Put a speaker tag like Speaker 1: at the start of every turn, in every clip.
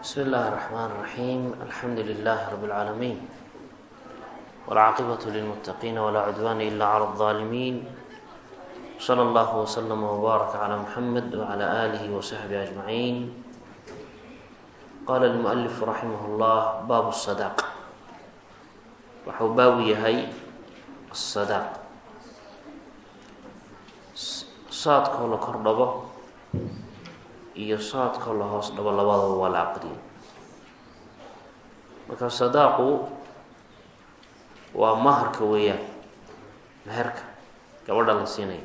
Speaker 1: بsم الlh الرحmن الرحيم الحمdu لله رب العاalمين والعاaqبة للمتقين ولا عدوان إلا على الظالمين صلى الله وسلم وbارك على محمد وعلى آله وصحبه أجمعين qال المؤلف رحimه الله bab الصداq waxuu baabu yahay الصداq saadkoo la kor dhabo iyo saadkoo la hoos dhabo labadaba waa la aqriyay marka sadaaqu waa maharka weeyaan meherka gabadha la siinayo.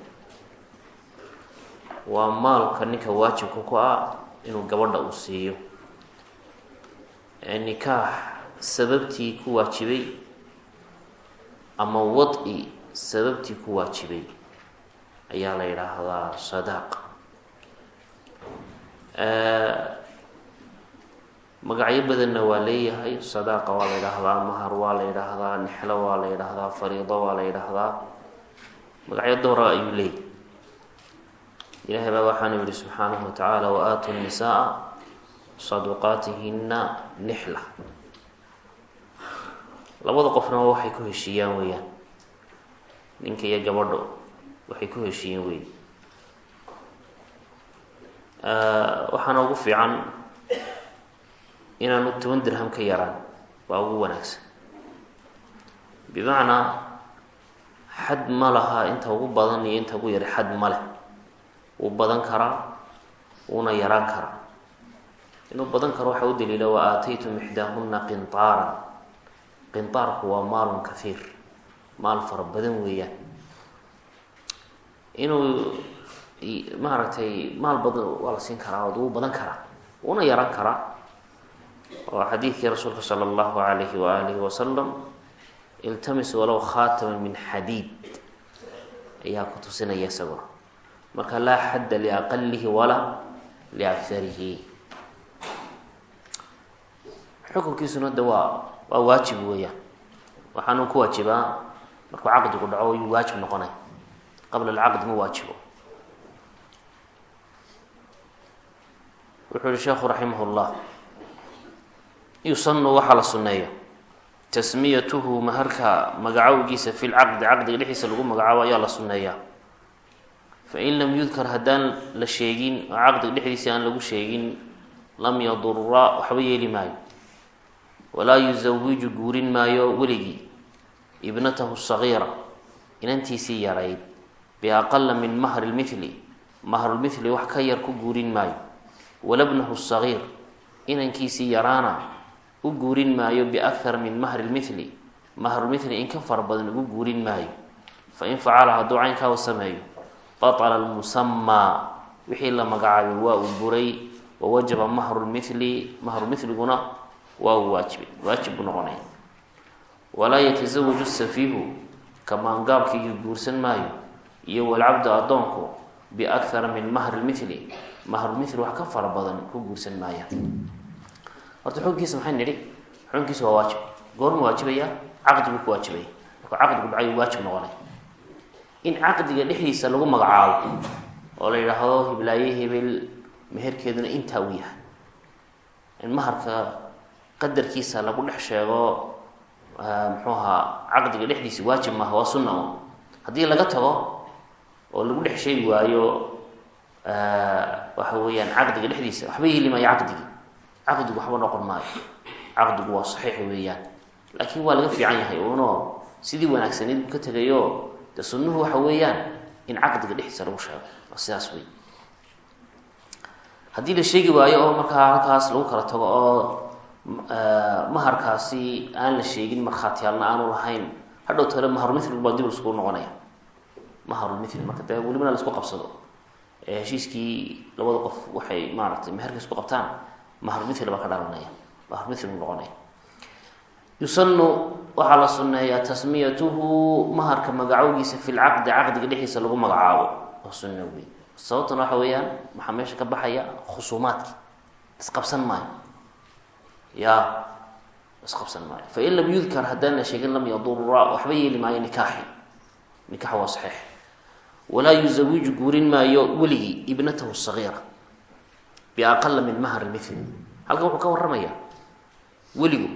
Speaker 1: Waa maalka ninka waajibka ku ah inuu gabadha uu siiyo. Nikaax sababtii ku waajibay ama wad-i sababtii ku waajibay ayaa la yidhaahdaa sadaaq magacyo badanna waa leeyahay. Sadaaqa waa la yidhaahdaa mahar waa la yidhaahdaa nexlo waa la yidhaahdaa fariido waa la yidhaahdaa. Magacyo doora ayuu leeyahy ilahay baa waxaanu yihi subxaanahu watacaala wa-aatu nisaa saduqaatihina nixla. Labada qofna waxay ku heshiiyaan weeyaan. Ninka iyo gabadho waxay ku heshiiyeen wey waxaana ugu fiican inaanu toban dirham ka yaraan. Waa ugu wanaagsan. Bimacnaa xad ma laha inta ugu badan iyo inta ugu yari xad ma leh. Wuu badan karaa wuuna yaraan karaa. Inuu badan karo waxaa u daliila wa aataytum ixdaahuna qinaaran qintaarku waa maalun kahiir maal fara badan weeyaan. Inuu maaragtay maal badan waa la siin karaa wuu badan karaa wuuna yaran karaa. Oo xadiidkii rasuulka sala allahu alayhi waalihi wasalam iltamis walow khaatama min xadiid. Ayaa ku tusinaya isaguna. Marka laa xadda liaqalihi walaa liakarihi xukunkiisuna de waa waa waajib weeyaan waxaanu ku waajibaa. Markuu caqdigu dhaco yuu waajib noqonay. Qabla alcaqdi ma waajibo wuxuu yihi sheekhu raximah llah yusanu waxaa la sunneeyo. Tasmiyatuhu maharka magacowgiisa fi lcaqdi caqdiga dhexdiisa lagu magacaabo ayaa la sunneeyaa fain lam yudkar haddaan la sheegin oo caqdiga dhexdiisa aan lagu sheegin lam yadura waxba yeeli maayo. Walaa yusawiju guurin maayo weligii. Ibnatahu sagiira inantiisii yarayd. Biaqala min mahri lmithli mahrulmithli wax ka yar ku guurin maayo walabnahu sagiir inankiisii yaraana u guurin maayo biakthar min mahri lmithli mahrulmithli in ka fara badan ugu guurin maayo. Fain facala hadduu caynkaa u sameeyo batala lmusamaa wixii la magacaabay waa uu buray wawajaba mahrulmithli mahrulmithliguna waa uu waajibay waajib buu noqonaya. Walaa yatasawaju safiihu kamaangaabkaygi guursan maayo iyo walcabdu addoonku biakthara min mahri lmithli mahrulmithli wax ka fara badan ku guursan maayaan horta xukunkiisa maxay nidhi? Xukunkiisa waa waajib. Goorma waajibaya caqdigu ku waajibaya. Markuu caqdigu dhacay waajib noqonay? In caqdiga dhexdiisa lagu magacaabo oo la yidhaahdo hiblaaye hebel meherkeeduna intaa u yahay. In maharka qadarkiisa lagu dhex sheego muxuu ahaa caqdiga dhexdiisa waajib maaha waa sunna un haddii laga tago oo lagu dhex sheegi waayo waxa weeyaan caqdiga dhexdiisa waxba yeeli maayo caqdigii caqdigu waxba noqon maayo. Caqdigu waa saxiix weeyaan. Laakiin waa laga fiican yahay uno sidii wanaagsaneyd buu ka tegayo de sunnuhu waxa weeyaan in caqdiga dhexdiisa lagu sheego waa sidaas wey haddii la sheegi waayo oo markaa halkaas lagu kala tago oo maharkaasi aan la sheegin markhaatiyaalna aanu lahayn hadhow tale maharulmithlig baa dib laskugu noqonaya. Maharulmithli marka dee welibana la isku qabsado. ee heshiiskii labada qof waxay maaratay meherka isku qabtaan maharulmithli baa ka dhalanaya maharulmithli buu noqonaya. Yusanu waxaa la sunneeyaa tasmiyatuhu maharka magacowgiisa fi lcaqdi caqdiga dhexdiisa lagu magacaabo oo sunno wey sababtuna waxa weeyaan maxaa meesha ka baxaya khusuumaadki isqabsan maayo. Ya isqabsan maayo. Fain lam yudkar haddaan la sheegin lam yadura waxba yeeli maayo nikaaxi. Nikax waa saxiix walaa yuzawiju guurin maayo weligii ibnatahu sagiira biaqala min mahri mithli. Halkan wuxuu ka warramaya weligu.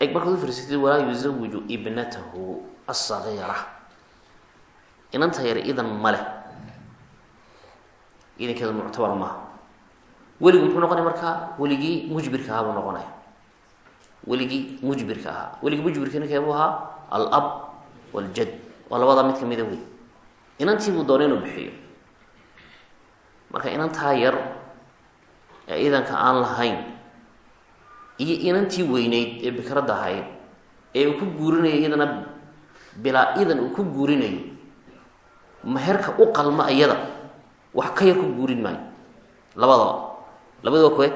Speaker 1: Eg markaad ufirsatid walaa yuzawiju ibnatahu asagiira inanta yar idan male idankeedu muctabar maaha. Weligu muxuu noqonaya markaa weligii mujbirka ahaa buu noqonaya. Weligii mujbirka ahaa weligii mujbirka ninkeebuu ahaa alab waljad waa labadaa mid kamida wey inantii buu doonay inuu bixiyo. Marka inantaa yar ee idanka aan lahayn iyo inantii weyneyd ee bikradda ahayd ee uu ku guurinayo iyadana bilaa idan uu ku guurinayo meherka u qalma iyada. Wax ka yar ku guurin maayo. Labadaba. Labadaba kuwe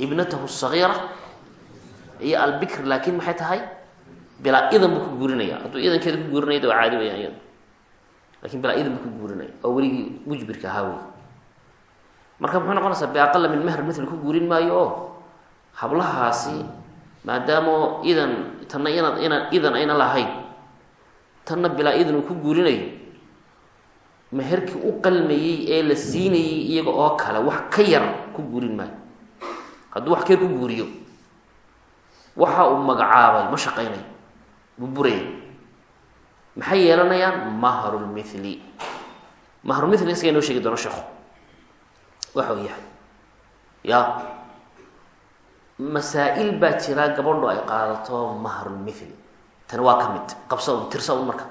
Speaker 1: ibnatahu sagiira iyo albikr laakin maxay tahay bilaa idan buu ku guurinaya. Hadduu idankeeda ku guurinaya waa caadi weyaan iyada laakiin bilaa idan buu ku guurinaya. Oo weligii mujbirka ahaa wey marka muxuu noqonaysaa biaqala min meher mithli ku guurin maayo oo hablahaasi maadaama idan tanna inad inaan idan ayna lahayn tanna bilaa idan uu ku guurinayo meherkii u qalmayey ee la siinayey iyaga oo kale wax ka yar ku guurin maayo. Hadduu wax ka yar ku guuriyo waxa uu magacaabay ma shaqaynayo buburaya maxay yeelanayaan? Mahrulmithli mahrulmithli isaga inoo sheegi doono sheekhu. Waxa yahay ya masaa-il baa jira gabadhu ay qaadato mahrulmithli tani waa ka mid. Qabsa tirsa un marka.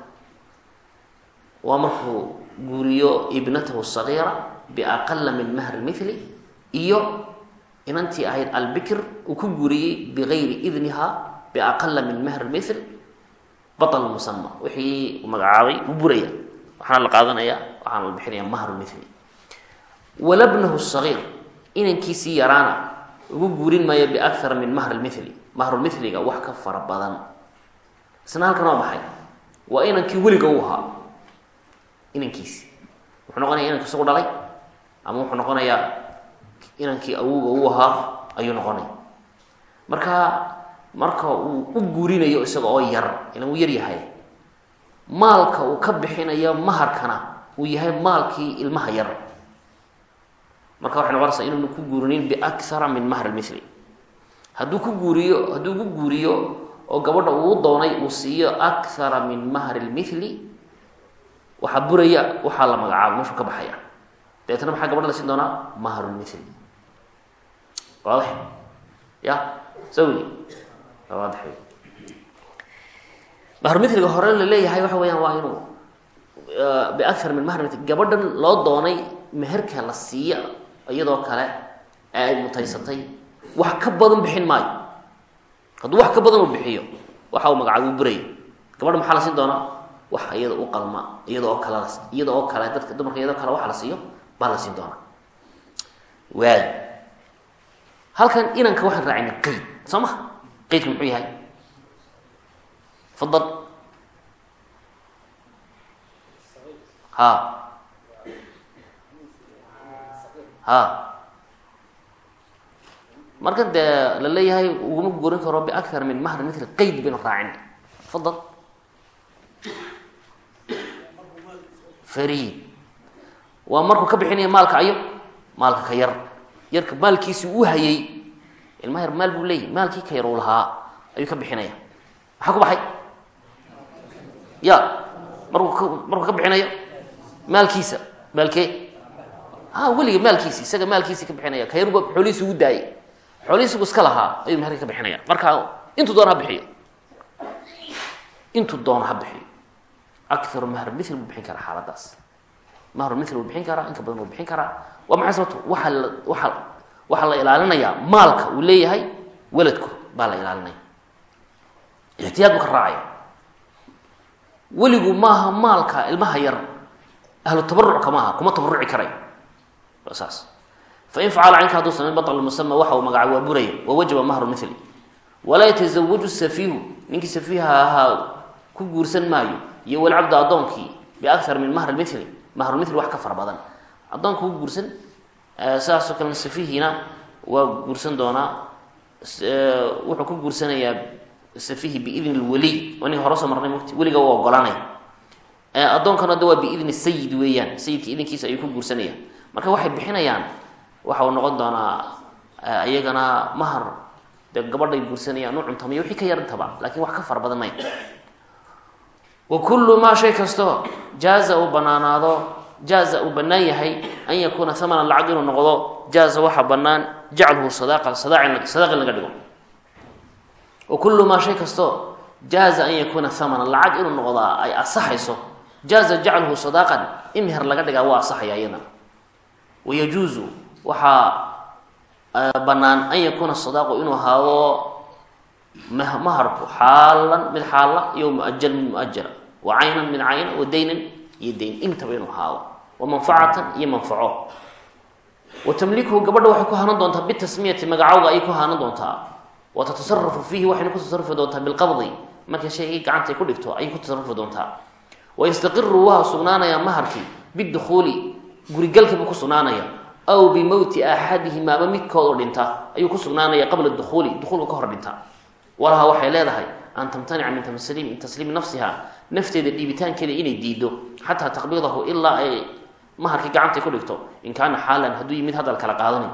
Speaker 1: Waa markuu guuriyo ibnatahu sagiira biaqala min mahri mithli iyo inantii ahayd albikr uu ku guuriyey bigayri idniha biaqala min mahri batal musama wixii magacaabay u buraya. Waxaana la qaadanaya waxaana la bixinaya mahrulmithli walabnahu sagiir. Inankiisii ugu guurin maayo biakara min mahr lmithli mahrulmithliga wax ka fara badan. Isna halkan waa maxay? Waa inankii weliga u ahaa. Inankiisi. Wuxuu noqonaya inanki isagu dhalay ama wuxuu noqonayaa inankii awowga u ahaa ayuu noqonaya. Marka marka uu u guurinayo isaga oo yar ilan uu yar yahay. Maalka uu ka bixinayo maharkana uu yahay maalkii ilmaha yar. Marka waxay noqonaysaa inuunu ku guurinin biakara min mahr mithli hadduu ku guuriyo hadduu ku guuriyo oo gabadha uu doonay uu siiyo akara min mahri lmithli waxaa buraya waxaa la magacaabo meeshuu ka baxaya. Dabeetna maxaa gabadha la siin doonaa? Mahrulmithli waadax ya sawli waadax mahrulmithliga hore la leeyahay waxa weeyaan waa inuu biakar min mahr mithli gabadhan loo doonay meherka la siiya iyadoo kale ee ay mutaysatay wax ka badan bixin maayo. Hadduu wax ka badan uu bixiyo waxa uu magacaabo u buraya gabadha maxaa la siin doonaa? Wax iyada u qalma iyada oo kale iyada oo kale dadka dumarka iyadoo kale waxa la siiyo baa la siin doonaa. Waay halkan inanka waxaan raacina qeyd soo ma qeydku muxuu yahay? Fadal ha. Ha. Marka dee la leeyahay uguma guurin karo biakar min mahr mithli qeyd baynu raacina fadal farid waa markuu ka bixinaya maalka ayo maalka ka yar. Yarka maalkiisi uu hayay ilmaha yar maal buu leeyahy maalkii ka yar uu lahaa ayuu ka bixinaya. Maxaa ku baxay? Ya markuu markuu ka bixinayo maalkiisa. Maalkee? A weliga maalkiisi isaga maalkiisi ka bixinaya. Ka yarba xoolihiisi ugu daayay. Xoolihiisigu iska lahaa ayuu meherka ka bixinaya. Marka intuu doona ha bixiyo. Intuu doono ha bixiyo. Akaru mahr mithli buu bixin karaa xaaladaas. Mahr mithli buu bixin karaa inka badan buu bixin karaa waxaa la ilaalinayaa maalka uu leeyahay weladku baa la ilaalinaya. Ixtiyaad buu ka raacaya. Weligu maaha maalka ilmaha yar ahlu tabarucka maaha kuma tabaruci karayo saas. Fain facala caynka hadduu samayn baطl musama waxa uu magaca waa buraya wa wajaba mahru mithli. Walaa yatasawaju safiihu ninkii safiiha ahaa ku guursan maayo iyo walcabdu addoonkii biakar min mahr mithli mahrulmithli wax ka fara badan. Addoonka ku guursan saasoo kalena safiihina waa guursan doonaa wuxuu ku guursanayaa safiihi biidni lwaliy waa ninka hore soo marnay mugti weliga u ogolanaya addoonkana de waa biidni sayid weeyaan. Sayidka idinkiisa ayuu ku guursanayaan marka waxay bixinayaan waxa uu noqon doonaa iyagana mahar dee gabadhay guursanayaan u cuntamayo wixii ka yarintaba laakiin wax ka fara badan may. Wa kullu maa shay kastoo jaaza uu banaanaado jaaza uu bannaan yahay an yakuuna hamanan lacag inuu noqdo jaaza waxaa bannaan jacluhu sadaaqa sadaq sadaq in laga dhigo. Wa kullu maa shay kastoo jaaza an yakuuna hamanan lacag inuu noqdaa ay asaxayso jaaza jacluhu sadaaqan in meher laga dhigaa waa asaxaya iyadana wayajuuzu waxaa bannaan an yakuuna sadaaqu inuu ahaado maharku xaalan mid xaala iyo muajal mid muajara wa caynan mid cayna wa daynan iyo dayn intaba inuu ahaado wa manfacatan iyo manfaco. Wa tamlikuhu gabadha waxay ku hanan doontaa bitasmiyati magacowga ayay ku hanan doontaa. Wa tatasarafu fiihi waxayna ku tasarufi doontaa bilqabdi. Markay shaygii gacantay ku dhigto ayay ku tasarufi doontaa. Wa yastaqiru waa sugnaanayaa maharkii bidukuuli gurigalkiibuu ku sugnaanaya. Aw bimowti axadihima ama midkood oo dhinta ayuu ku sugnaanaya qabla dukuuli dukuulka ka hor dhinta. Walaha waxay leedahay an tamtanica min tasliim tasliimi nafsiha nafteeda dhiibitaankeeda inay diido xataa taqbidahu ay maharkii gacantay ku dhigto. In kaana xaalan hadduu yimid hadal kala qaadanayo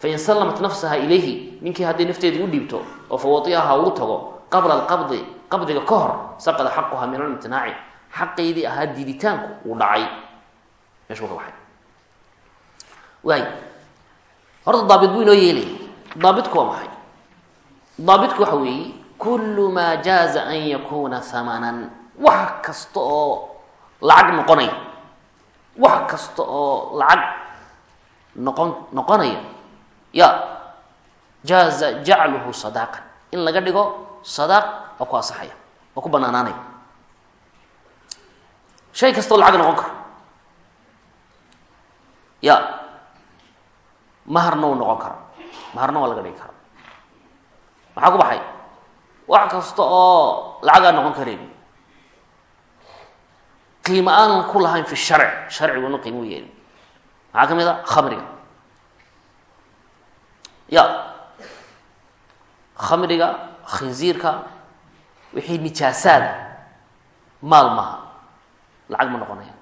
Speaker 1: fain sallamat nafsaha ilayhi ninkii hadday nafteedii u dhiibto oo fawaiaha uu tago qabla alqabdi qabdiga ka hor saqada xaquha min alimtinaaci. Xaqaydii ahaa diiditaanku uu dhacay. Meeshuu ka baxay. Waay horta daabit buu inoo yeelaya daabitku waa maxay? Daabitku waxa weeye kullu maa jaaza an yakuuna hamanan wax kasta oo lacag noqonaya wax kasta oo lacag noqon noqonaya. Ya jaaza jacluhu sadaaqan in laga dhigo sadaaq oo ku asaxaya oo ku banaanaanaya. Shay kasta oo lacag noqon karo. Ya maharna uu noqon karo. Maharna waa laga dhigi kara maxaa ku baxay? Wax kasta oo lacag aan noqon kareyn qiimo aanan ku lahayn fi sharc sharciguna qiimo u yeelin. Maxaa ka mid a khamriga. Ya. Khamriga khinziirka wixii nijaasaada maal maha lacag ma noqonaya.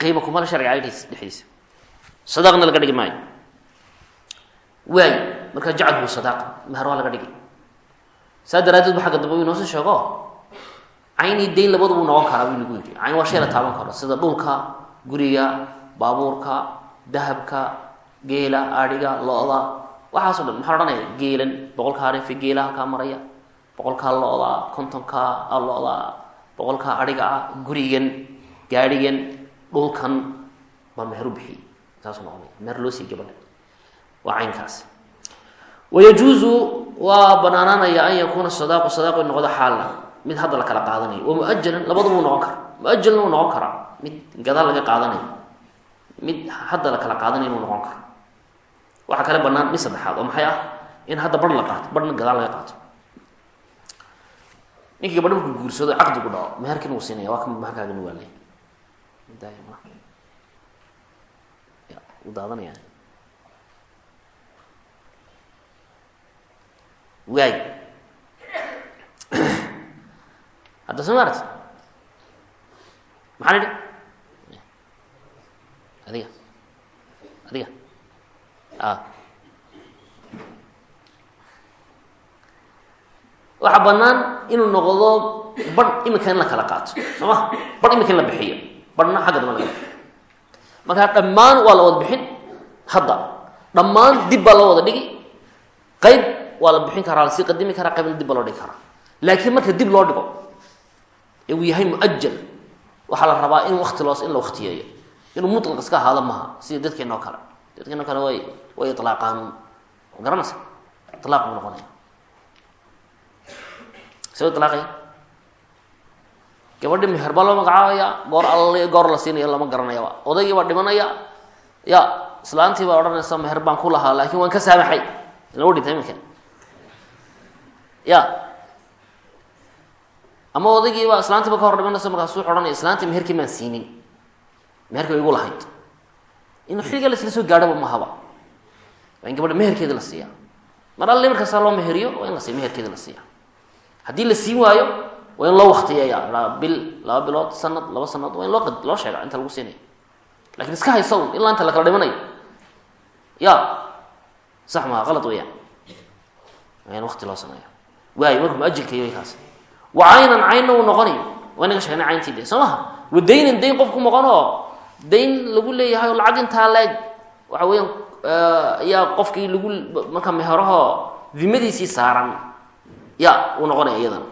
Speaker 1: Qiimo kumala sharciga agdiis dhexdiisa. Sadaqna laga dhigi maayo. Waay markaa jacalhu sadaaqa mahar waa laga dhigi. Saa daraadeed ba xagga dambe u inoosoo sheego cayni dayn labadu buu noqon karaa buu nagu yidhi. Cayn waa shay la taaban karo sida dhulka guriga baabuurka dahabka geela adhiga lo-da waxaaso dhan maxaa odhanaya geelan boqolkaa reefe geela halkaa maraya boqolkaa lo-da kontonkaa lo-da boqolkaa adhiga ah gurigan gaadhigan dhulkan baa meher u bixiyey saasuu noqonaya meher loo sii gabadha waa caynkaas. Wayajuuzu waa banaanaanaya an yakuuna sadaaqu sadaaqu in xaala mid hadda la kala qaadanayo wa muajalan labadaba u noqon kara muajalna uu noqon karaa. Mid gadaal laga qaadanayo mid hadda la kala qaadanayo inuu noqon karo waxaa kale banaan mid saddexaad oo maxay ah? In hadda bar la qaato barhna gadaal laga qaato. Ninkii gabadha markuu guursado caqdigu dhaco. Meherkin uu siinaya waa ka maharkaagana waa u daadanaya waay hadda soo maarata maxaan idhi adiga. Adiga. A. Waxaa banaan inuu noqdo barh imika in la kala qaato soo ma? Imika in la bixiyo. Barhna xagga dama laga bixiyo markaa dhammaan waa la wada bixin hadda. Dhammaan dib baa loo wada dhigi qayb waa la bixin karaa la sii qadimi karaa qaybna dib baa loo dhigi karaa. Laakiin marka dib loo dhigo ee uu yahay muajal waxaa la rabaa in loos in la waktiyeeyo inuu mutlaq iska ahaado maaha sida dadkeena oo kale. Dadkeena o kale way way ilaaqaan garanaysa. Ilaaq buu noqonaya. Se ilaaqaya gabadhi meher baa loo magacaabaya. Goor all goor la siinaya lama garanayaba odaygii baa dhimanaya. Ya islaantii baa odhanaysa meher baan ku lahaa laakiin waan ka saamaxay. Ila dhintay iminka ya ama odaygiiba islaantiiba ka hor dhimanayso markaas wuxu ohanaya islaantii meherkii maan siinin meherkii igu lahayd. In xilliga la soo gaadhaba mahaba waa in gabadha meherkeeda la siiya mar alle markaasaa loo meheriyo waa in la siiya meherkeeda la siiya haddii la siin waayo waa in loo waktiyeeya bil laba bilood sanad laba sanad waa in loo loo sheega inta lagu siinayo. Lakin iska haysa ilaa inta la kala dhimanayo. Ya sax maha qalad weeyaan. Waa in wakti loo sameeyo. Waayo markuu muajilka iyo kaas wa caynan caynna uu noqonayo. Waa inaga sheegnay cayntii de soo maha wa daynan dayn qofku noqon oo dayn lagu leeyahay lacag intaa leeg. Waxa weeyaan ayaa qofkii lagu marka meherahoo dimadiisii saaran ya uu noqonaya iyadana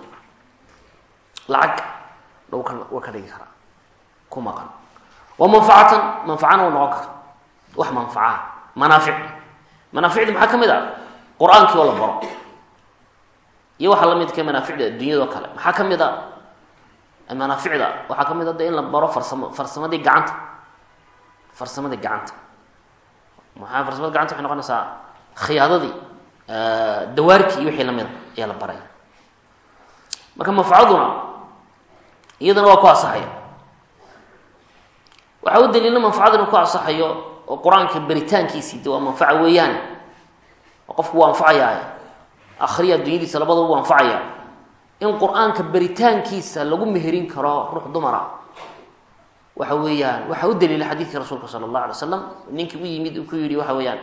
Speaker 1: lacag ka waa ka dhigi karaa. Ku maqan. Wa manfacatan manfacana uu noqon kara wax manfaca manaafic. Manaaficda maxaa ka mid a qur'aankii oo la baro iyo waxaa la midka manaaficda adduunyado kale. Maxaa ka mid a manaaficda waxaa ka mid a de in la baro farsamo farsamadii gacanta. Farsamadii gacanta. Maxaa farsamada gacanta waxay noqonaysaa khiyaadadii dawaarkii iyo wixii lamida ayaa la baraya marka manfacaduna iyadana waa ku asaxaya waxaa u daliila manfacada ku asaxayo oo qur'aanka beritaankiisii de waa manfaca weeyaane. Oo qofku wuu anfacayaa akriya addunyadiisa labadaba wuu anfacaya. In qur'aanka beritaankiisa lagu meherin karo ruux dumara. Waxa weeyaan waxaa u daliila xadiidkii rasuulka sala allahu alay slam ninkii u yimid ku yidhi waxa weeyaan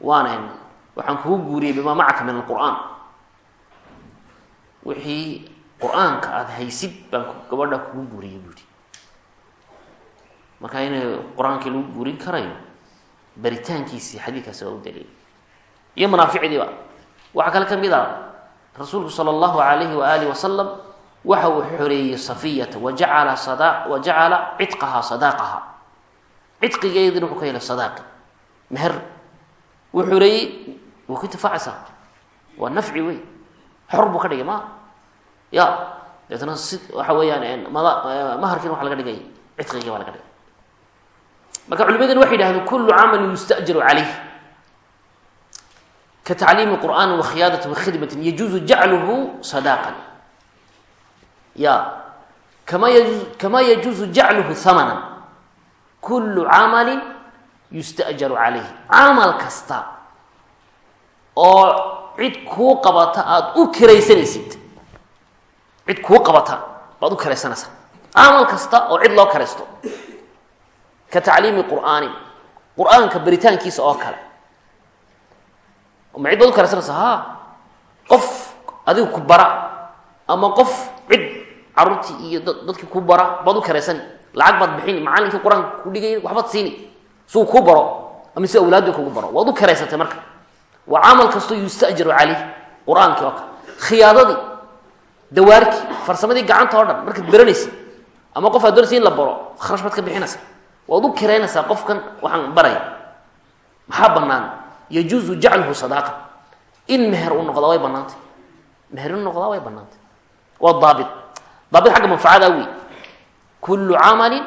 Speaker 1: waanan waxaan kugu guuriyey bimaa macaka min alqur'aan. Wixii qur'aanka aada haysid baan gabadha kugu guuriyey buu yihi marka inay qur'aankii lagu guurin karayo baritaankiisii xadiidkaasi waa u daliila. Iyo manaaficdiiba waxaa kale ka mid a rasuulku sala allahu alayhi waaalih wasalam waxa uu xoreeyey safiyata wajacala sada wajacala cidqahaa sadaaqaha cidqigeedina wuxuu ka helay sadaaqi meher wuu xoreeyey wuu ku intifaacaysaa waa nafci wey xor ka dhigay ya deetna si waxa weeyaan mada maharkiina waxa laga dhigay cidqigii baa laga dhigay. Marka culimadina waxay yidhahdeen kullu camalin yustajaru calayh ka tacliimi qur'aani wakhiyaadati wakhidmati yajuuzu jacluhu sadaaqan ya kama yaju kama yajuuzu jacluhu hamanan kullu camalin yustajaru calayh camal kasta oo cid kuu qabata aada u kiraysanaysid cid kuu qabata baad u kiraysanaysaa camal kasta oo cid loo kiraysto ka tacliimi qur'aanin qur'aanka baritaankiisa ma cid baad u ha qof adiga ku bara ama qof cid caruurtii iyo dadkii ku bara baad u kiraysani lacag baad bixini macallinkii qur'aanka ku dhigay waxbaad siini. Si uu kuu baro ama si awlaadii kugu baro. Waad u kiraysatay marka. Waa camal kastoo yustajaru caleyh qur'aankii oo kale. Khiyaadadii dawaarkii farsamadii gacanta oo dhan markaad beranaysa ama qof aad in la baro kharash baad ka bixinaysa waad u kiraynaysaa qofkan waxaan baraya maxaa banaan yajuuzu jacluhu sadaaqa in meher uu noqdaa way banaantay meher inu noqdaa way banaantay waa daabit. Daabit xagga manfacada wey kullu camalin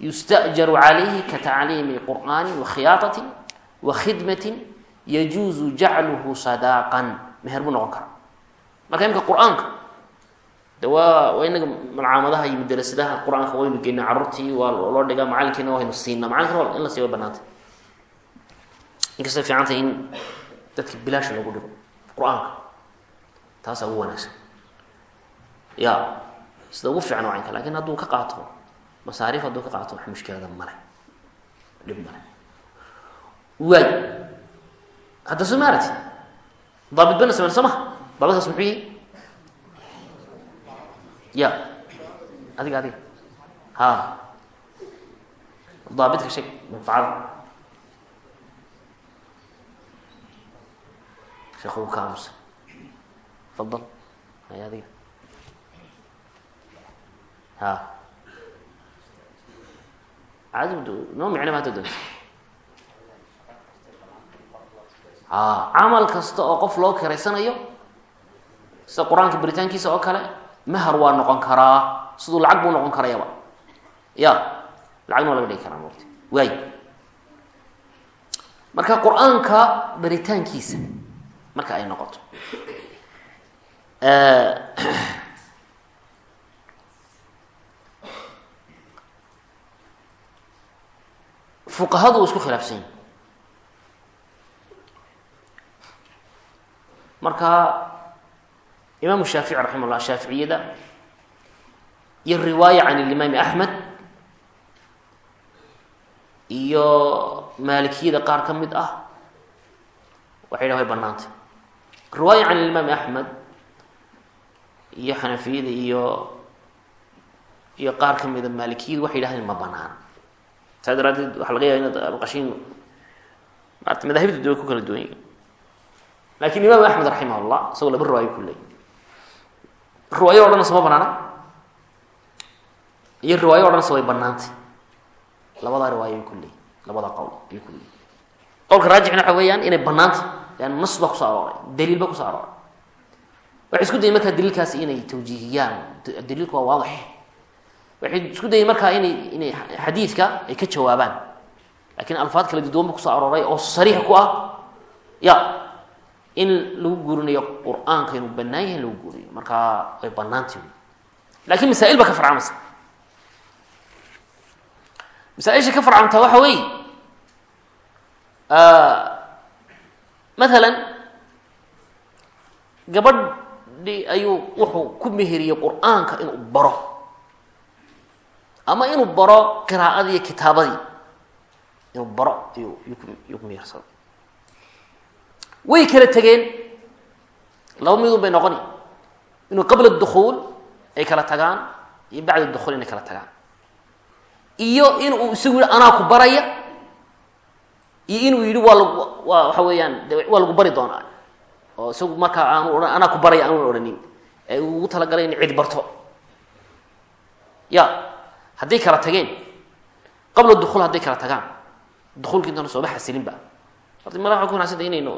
Speaker 1: yustajaru calayhi ka tacliimi qur'aani wakhiyaatatin wa khidmatin yajuuzu jacluhu sadaaqan meher buu noqon karaa. Marka imika qur'aanka de waa waa inaga malcaamadaha iyo madarasadaha qur'aanka waynu geynaa carruurtii waa loo dhigaa macalinkiina waynu siinaa macalinkina in la siiy way banaantay inkastay fiican tahay in dadka bilaash lagu dhigo qur'aanka taasaa ugu wanaagsan. Ya sida ugu fiican wacanka laakiin hadduu ka qaato masaariif hadduu ka qaato wax mushkilada male dhib male waay. Hadda soo ma aragti daabit bana sameyn soo maha daabitkaas muxuu yihi ya. Adiga adiga. Ha. Daabitka sheeg manfacada sheekh ugu ka aamusan fadal ay adiga. Ha. Caadi noo micno ma hadda doonta a camal kasta oo qof loo kiraysanayo sida qur'aanka baritaankiisa oo kale mahar waa noqon karaa. Siduu lacag buu noqon karayaba ya. Lacagna waa laga dhigi karaa waay. Marka qur'aanka baritaankiisa marka ay noqoto. Fuqahadu isku khilaafsan marka imaamu shaafici raximah llah shaaficiyada iyo riwaaya can ilimaami axmed iyo maalikiyada qaar ka mid ah waxay dhaha way banaantay riwaaya can ilimaami axmed iyo xanafiyada iyo iyo qaar ka mida maalikiyadu waxay yidhahdeen ma banaan. Saa daraadeed waxaa laga yaaba inaad alqashiin maarata madaahibta da ku kala duwan yihiin laakiin imaam axmed raximah llah isagoo laba riwaayo ku leeyay. Riwaayo o dhanase ma banaana. Iyo riwaayo o dhanase way banaantay labadaa riwaayo ay ku leeyiy labadaa qowl ay ku leeyiy qowlka raajixna waxa weeyaan inay banaantay leanna nas baa ku soo arooray daliil ba ku soo arooray. Waxay isku dayen markaa daliilkaasi inay tawjiihiyaan. Daliilku waa waadix. Waxay isku dayeen markaa inay inay xadiidka ay ka jawaabaan. Lakin alfaad kala duduwan ba ku soo arooray oo sariix ku ah. Ya in lagu guurinayo qur'aanka inuu banaan yahay in lagu guurinayo markaa way banaantay laakiin masaa-il ba ka farcamaysa masaaisha ka farcamtaa waxa weeye mathalan gabadhi ayuu wuxuu ku meheriyey qur'aanka inuu baro. Ama inuu baro qiraa'adii iyo kitaabadii. Inuu baro ayuu yuu ku mehersaday way kala tegeen laba midun bay noqoni. Inuu qabla dukuul ay kala tagaan iyo bacda dukuul inay kala tagaan. Iyo in uu isagu yihi anaa ku baraya iyo inuu yidhi waa lag waxa weeyaan de waa lagu bari doonaa. Oo isagu markaa aanu ohan anaa ku baraya aanu odhanin. Ee uu ugu talagalay in cid barto. Ya hadday kala tageen. Qabla dukuul hadday kala tagaan. Dukuulka intaana sooba xasilinba horta mala waa ku wanagsanta inaynu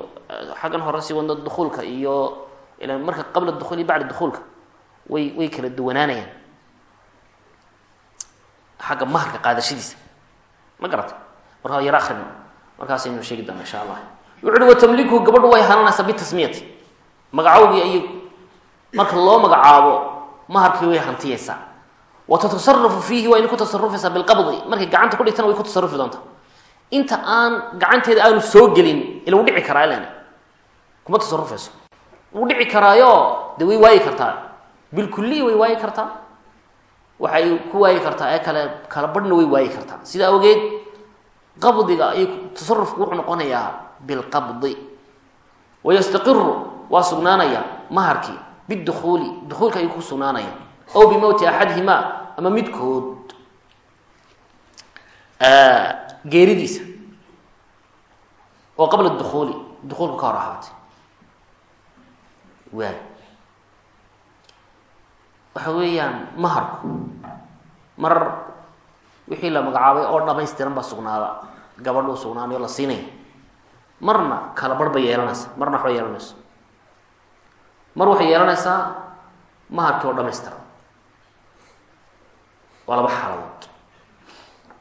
Speaker 1: xaggan hore sii wadno dukuulka iyo ila marka qabla dukuul iyo bacda dukuulka way way kala duwanaanayaan. Xagga maharka qaadashadiisa. Ma garata markaa yaro akrin markaasaynu sheegi doona insha allah wuxu uhi watamliku gabadhu way hananaysaa bitasmiyati magacowgii ayay marka loo magacaabo maharkii way hantiyeysaa wa tatasarafu fiihi waa ina ku tasarufaysaa bilqabdi. Markay gacanta ku dhigtana way ku tasarufi doontaa. Inta aan gacanteeda aanu soo gelin ila u dhici karaa ilan kuma tasarufayso wuu dhici karaayo de way waayi kartaa. Bilkuliya way waayi kartaa. Waxay ku waayi kartaa ee kale kala badhna way waayi kartaa. Sida awgeed qabdiga ay tasarufku wuxuu noqonayaa bilqabdi. Wayastaqiru waa sugnaanaya maharkii bidukuuli dukuulka ayuu ku sugnaanaya. Aw bimowti axadihima ama midkood. Geeridiisa. Oo qabla dukuuli dukuulka ka hor ahaatay. Waay waxa weeyaan maharku mar wixii la magacaabay oo dhamaystiran baa sugnaada gabadhuu sugnaanayo la siinaya marna kala barh bay yeelanaysa. Marna waxba yeelanayso mar waxay yeelanaysaa maharkii oo dhamaystiran. Waa laba xaaladood.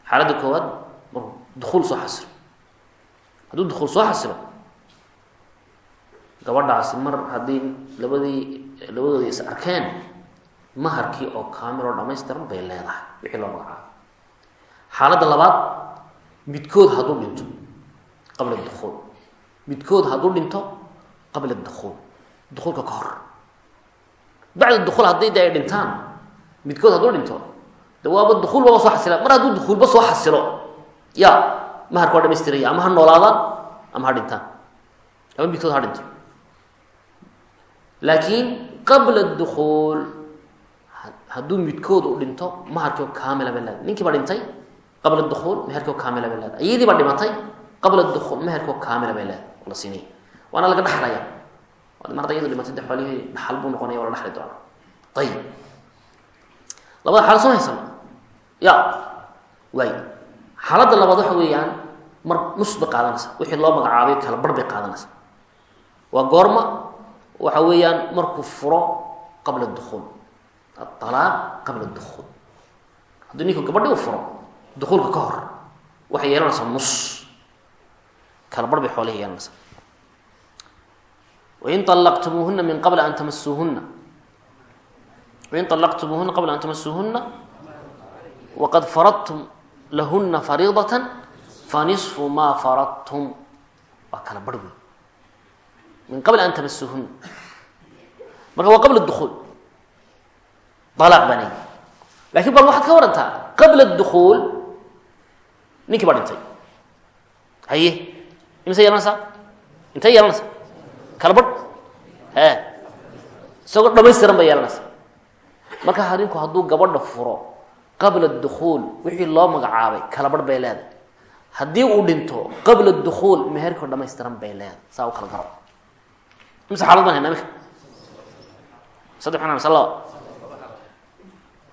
Speaker 1: Xaaladda koowaad markuu dukuul soo xasilo. Hadduu dukuul soo xasilo gabadhaasi mar haddii labadii labadoodii is arkeen maharkii oo kaamil oo dhamaystiran bay leedahay. Wixii loo magacaabo xaaladda labaad midkood hadduu dhinto qabla dukuul midkood hadduu dhinto qabla dukuul dukuulka ka hor. Bacda dukuul haddii de ay dhintaan midkood hadduu dhinto de waaba dukuul baba soo xasila. Mar hadduu dukuulba soo xasilo ya maharka waa dhamaystiraya ama ha noolaadaan ama ha dhintaan. Ama midkood ha dhinto. Laakiin qabla dukuul hadduu midkood u dhinto maharkii oo kaamila bay leedahay ninkii baa dhintay qabla dukuul meherkii oo kaamila bay leedahay iyadii baa dhimatay qabla dukuul meherkii oo kaamila bay leedahay la siinaya waana laga dhaxlaya mar hadda iyadu dhimatay de xoolihii dhaxal buu noqonaya waa la dhaxli doona ayib labada xaala soo haysan ya waay xaaladda labaad waxa weeyaan mar nus bay qaadanaysa wixii loo magacaabay kala bar bay qaadanaysa waa goorma waxa weeyaan markuu furo qabla dukuul aalaaq qabla dukuul hadduu ninku gabadhi u furo dukuulka ka hor waxay yeelanaysaa nus kala bar bay xoolihi yeelanaysaa wain alaqtumuuhuna min qabli an tamasuuhuna wain alaqtumuuhuna qabla an tamasuuhuna waqad faradtum lahuna fariidata fanisfu maa faradtum. Waa kala bar wey min qabli an tamasuuhuna marka waa qabla dukuul alaaq baan laakiin bal waxaad ka warantaa qabla dukuul ninkii baa dhintay. Haye imise yeelanaysaa intay yeelanaysaa kala badh he isagoo dhamaystiran bay yeelanaysaa marka harinku hadduu gabadha furo qabla dukuul wixii loo magacaabay kala bay leedahay. Haddii uu dhinto qabla dukuul meherkao dhamaystiran bay leedahay. Saa u kala garo. Mise xaalad baan hayna imika saddex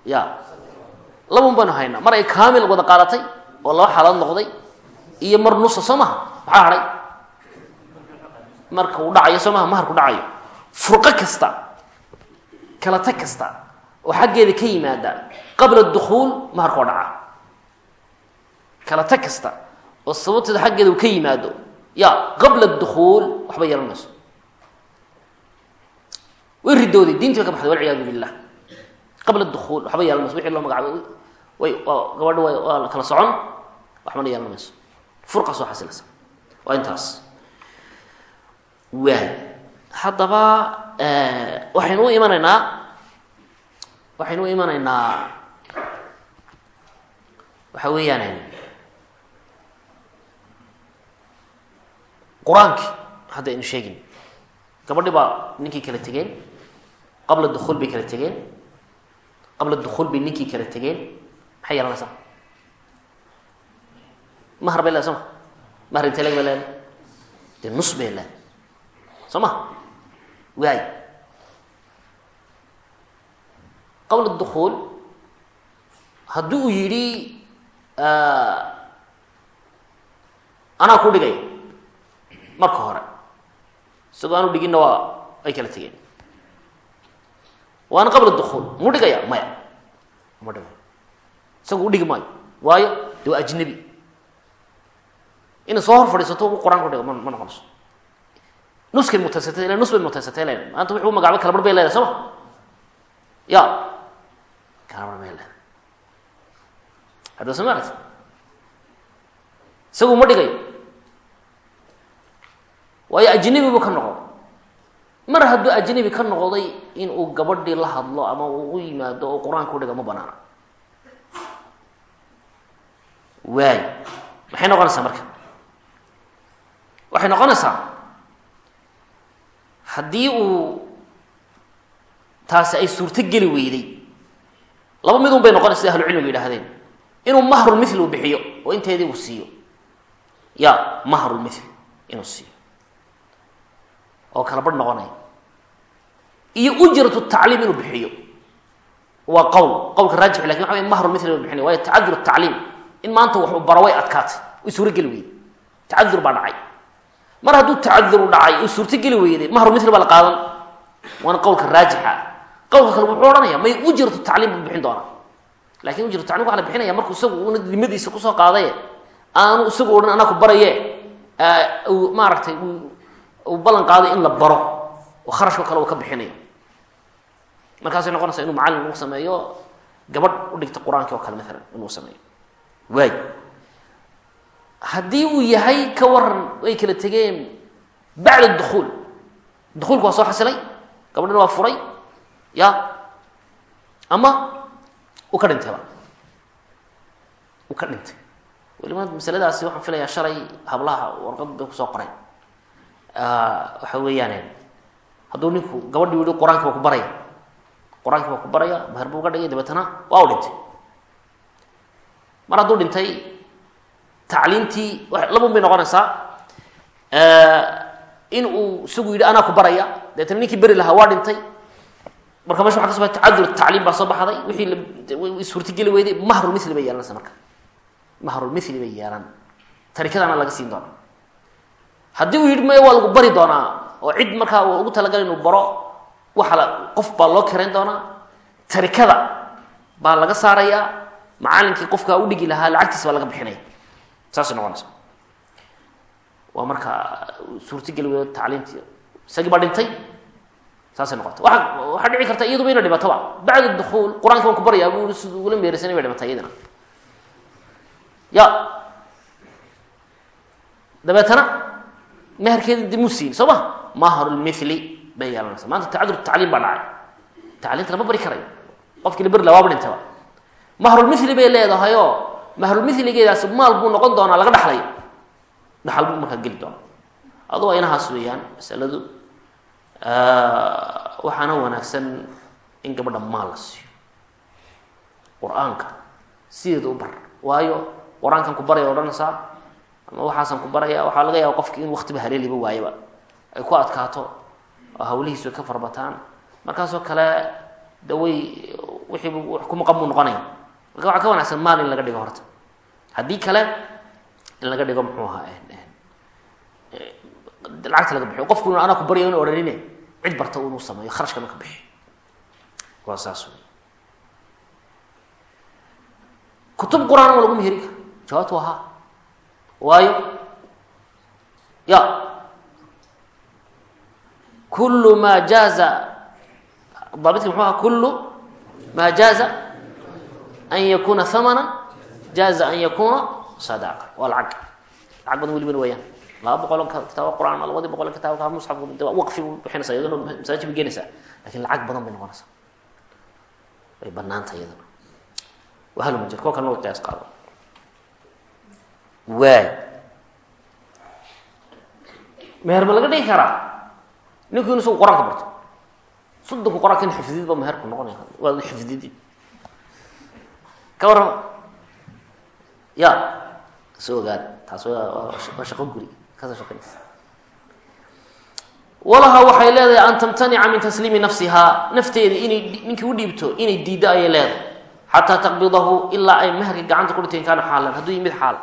Speaker 1: ya labun baynu haynaa. Mar ay kaamil wada qaadatay oo laba xaalaad noqday iyo mar nusa soo maha maxaa hadhay marka uu dhacayo soo maha maharku dhacayo. Furqo kasta kala tag kasta oo xaggeeda ka yimaada qabla dukuul maharka oo dhaca kala tag kasta oo sababteeda xaggeeda uu ka yimaado ya qabla dukuul waxba yeelan mayso way ridooday diinti bay ka baxday walciyaadu billah. Qabla dukuul waxba yeelan mayso wixii loo magacaabay way gabadha way waa kala socon waxbana yeelan mayso. Furqa soo xasilaysa waa intaas. Waay haddaba waxaynu u imanaynaa waxaynu u imanaynaa waxa weeyaan qur'aankii hadda aynu sheegin. Gabadhi baa ninkii kala tegeen qabla dukuul bay kala tegeen qabla dukuul bay ninkii kala tegeen maxay yeelanaysaa mahar bay leedahay soo ma mahar intee leg bay leedahay dee nus bay leedahay soo ma waay qabla dukuul haddii uu yidhi anaa ku dhigay marka hore isagoo aanu dhiginna waa ay kala tegeen waana qabla dukuul mu dhigaya maya. Ma dhigayo isagu u dhigi maayo waayo de waa ajnabi inay soo hor fadhiisato u qur'aan dhigo ma noqonayso nuskay mutaysatay ila nus bay mutaysatay len maanta wuxuu magacaabay kala bar bay leedahay soo ma? Ya. Kala bar bay leedahay. Hadda soo maarata isagu ma dhigayo waayo ajnabi buu ka noqday. Mar hadduu ajnabi ka noqday in uu gabadhii la hadlo ama uu u yimaado oo qur'aanka u ma banaana. Waay. Maxay noqonaysaa marka waxay noqonaysaa haddii uu taasi ay suurto geli weyday laba midun bay noqonaysa sida ahlucilmigu yidhahdeen inuu mahrulmithli uu bixiyo oo inteedii uu siiyo. Ya mahrulmithli inuu siiyo. Oo kala badh noqonaya iyo ujratu tacliim inuu bixiyo. Waa qowl qowlka raajix laakiin waxa wey mahrulmithli inuu bixinaya waayo tacadur tacliim. In maanta wax uu baro way adkaatay way suurogeli weyday tacadur baa dhacay mar hadduu tacaduru dhacay uu suurtogeli weyday mahrulmithli baa la qaadan. Waana qowlka raajixa. Qowlka kale wuxuu odhanaya may ujratu tacliim buu bixin doonaa. Lakin ujratu taclim waxa la bixinaya markuu isagu una dimadiisa ku soo qaadaye aanu isagu odhan anaa ku baraye maaragtay uu ballan qaaday in la baro. Oo kharashka kale uu ka bixinayo. Markaasay noqonaysaa inuu macallin uu sameeyo gabadh u dhigta qur'aanki oo kale maalan inuu sameeyo. Waay haddii uu yahay ka waran way kala tegeen bacda dukuul dukuulka waa soo xasilay gabadhina waa furay ya? Ama uu ka dhintayba uu ka dhintay. Weliba masaladaasi waxaan filayaa shalay hablaha warqad bay ku soo qoray. Waxa weeyaan hadduu ninku gabadhi yihi qur'aanki baa ku baraya qur'aanki baa ku baraya mahar buu ka dhigay dabeetana waa u dhintay. Mar hadduu dhintay tacliimtii labun bay noqonaysaa in uu isagu yidhi anaa ku baraya. Dabeetana ninkii beri lahaa waa dhintay. Marka meesha waxa ka so tacadur tacliim baa soo baxday. Wixii suurtogeli weyday mahrulmithli bay yeelanaysa marka. Mahrulmithli bay yeelan. Tarikadaana laga siin doona haddii uu yidhi maya waa lagu bari doonaa oo cid markaa uu ugu talagalay inuu baro waxa qof baa loo karayn doonaa. Tarikada baa laga saarayaa. Macalinkii qofkaa u dhigi lahaa lacagtiisa baa laga bixinaya saasay noqonaysa waa marka suurtogeli weyo tacliimtii. Isagii baa dhintay saasay noqota waa waxaa dhici karta iyaduba ina dhimatoba bacda dukuul qur'aanki baan ku baryaa bu siduu ugula meeraysanay bay dhimatay iyadina ya. Dabeetana meherkeedi dib mu siin soo ma? Mahrulmithli bay yeelanaysa maanta tacadur tacliim baa dhacay. Tacliimta lama bari karayo. Qofkii la beri waaba dhintaba mahrulmithli bay leedahay mahrulmithligeedaas maal buu noqon doonaa laga dhaxlay. Dhaxal buu markaa geli doona adu waa inahaas weeyaan masaladu waxaana wanaagsan in gabadha maal la siiyo. Qur'aanka sideeda u bar. Waayo qur'aankan ku baraya odhanaysaa ama waxaasan ku baraya waxaa laga yaaba qofki in waktiba haleeliba waayaba. Ay ku adkaato oo hawlihiisu ay ka farbataan. Markaasoo kale de way wixiiba wax kumaqan buu noqonaya marka waxaa ka wanaagsan maal in laga dhigo horta. Haddii kale in laga dhigo muxuu ahaa lacagta laga bixiyo. Qofku anaa ku barya inu odhanine cid barta inuu sameeyo kharashkana ka bixi. Waa saas. Kutub qur'aan ma lagu meheri kara jawaabtu waa waayo ya. Kulu ma jaaza daabitki muxuu aha kulu ma jaaza an yakuna hamana jaaza an yakuna sadaqa waa lacag lacag badan welibana wayaan laba boqoloo kitaaba qur'aan ma labadii boqol kitaabka musxaf waqfi bixinaysa iyadana masaajid bay geenaysaa laakiin lacag badan bay noqonaysaa way banaanta iyadana waa hal majir kuwa kalena way qiyaas qaado waay meher ma laga ninku inu isagu qur'aanka barto soddonku qur'aanka in xifdid ba meherku noqonaya waa xifdidi ka warrama ya soo ogaada taas waa shaqo guri. Kasoo shaqaynaysa. Walaha waxay leedahay an tamtanica min tasliimi nafsihaa nafteeda inay ninkii u dhiibto inay diiddo ayay leedahay. Xataa taqbidahu ilaa ay meherka gacanta ku dhintay in kaana xaalan. Hadduu mid xaal.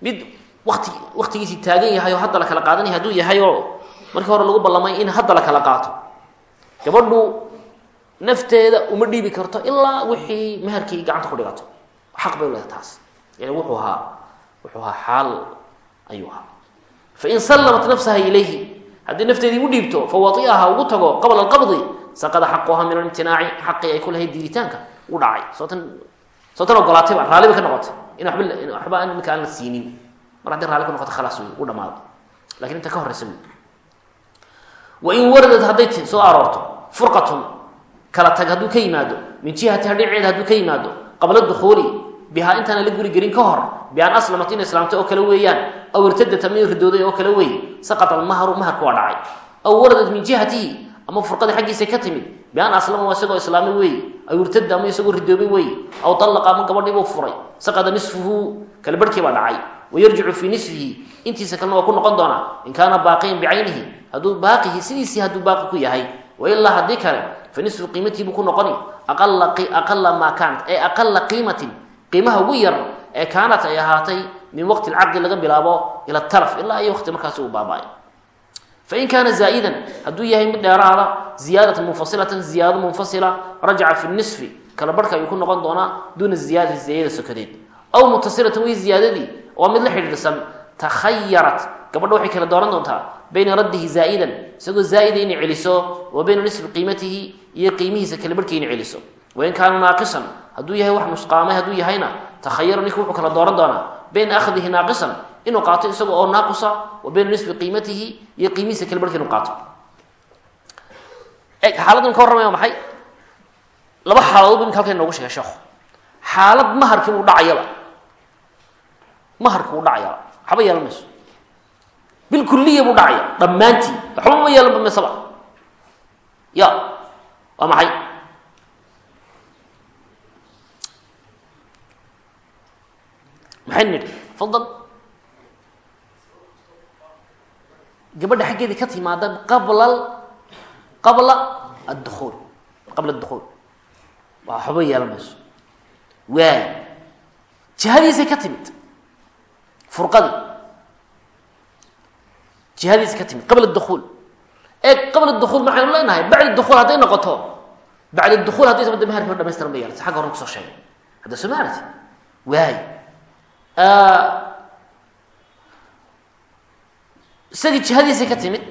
Speaker 1: Mid wati waktigiisii taagan yahay oo hadda la kala qaadanaya hadduu yahay oo markii hore lagu ballamay in hadda la kala qaato. Gabadhu nafteeda uma dhiibi karto ilaa wixii meherkii gacanta ku dhigato xaq bay leedahay taas. Yani wuxuu ahaa wuxuu ahaa xaal ayuu ahaa. Fain sallamat nafsaha ilayhi haddii nafteedii u dhiibto fawaiaha ugu tago qabla alqabdi saqada xaquha min alimtinaaci xaqii ay ku lahayd diiditaanka u dhacay. Sootan sootan ogolaatayba raalli bay ka noqotay. In waba waxba aan ninka aan la siinin. Mar haddii raalli ka noqoto khalaas wey u dhamaado laakiin inta ka horreysa wey wain waradad hadday soo aroorto furqatun kala tag hadduu ka yimaado min jihatiha dhinaceeda hadduu ka yimaado qabla dukuuli bihaa intaana la guri gelin ka hor bian aslamat in islaamtay oo kale weeyaan aw irtadata mid ridooday oo kale weeye saqata almahru maharku waa dhacay. Aw waradad min jihatihi ama furqadii xaggiisa ka timid bian aslama isagoo islaamay weeye aw irtada ama isagoo ridoobay weeye aw allaqa ama gabadhiibuu furay saqada nisfuhu kala barhkii baa dhacay. Wayarjicu fii nisfihi intiisa kalena waa ku noqon doonaa in kaana baaqiyan bicaynihi hadduu baaqihi sidiisii hadduu baaqi ku yahay. Wailaa haddii kale fa nisfu qiimatii buu ku noqoni. Aqala maa kaanat ee aqala qiimatin. Qiimaha ugu yar ee kaanat ay ahaatay min waqti lcaqdi laga bilaabo ila talaf ilaa iyo waqti markaasi uu baaba-ay. Fain kaana zaa'idan hadduu yahay mid dheeraada ziyaadatan munfasilatan ziyaado munfasila rajaca fi nisfi kala barhka ayuu ku noqon doonaa duuna ziyaadati ziyada sokadeed aw mutasilatan way ziyaadadii waa mid la xidhiidhsan takhayarat gabadha waxay kala dooran doontaa bayna raddihi zaa'idan isagoo zaa'ida inay celiso wa bayna nisfi iyo qiimihiisa kala barhkii inay celiso wain kaana naaqisan hadduu yahay wax nusqaamay hadduu yahayna takhayara ninku wuxuu kala dooran doonaa bayna akhdihi naaqisan inuu qaato isaga oo naaqusa wa bayna nisfi qiimatihi iyo qiimihiisa kala inuu qaato. Xaaladdan ka warramaya maxay? Laba xaaladood ninka halkan inoogu sheegay sheekhu xaalad maharkii uu dhacayaba. Maharkii uu dhacayaba. Waxba yeelan mayso. Bilkuliya buu dhacaya dhammaantii. Waxba ma yeelanba maysaba ya waa maxay? Maxay nidhi? Gabadha xaggeedii ka timaada qabla qabla addukuul qabla addukuul waa waxba yeelan mayso. Waay jihadiisay ka timid. Furqadii jihadiisa ka timid. Qabla dukuul ee qabla dukuul maxaynu leenahay? Bacd dukuul hadday noqoto bacd dukuul hadday samada maharki hor dhamaystiran bay yeelata xagga horan ku soo sheegay hadda soo maarati waay isagii jihadiisay ka timid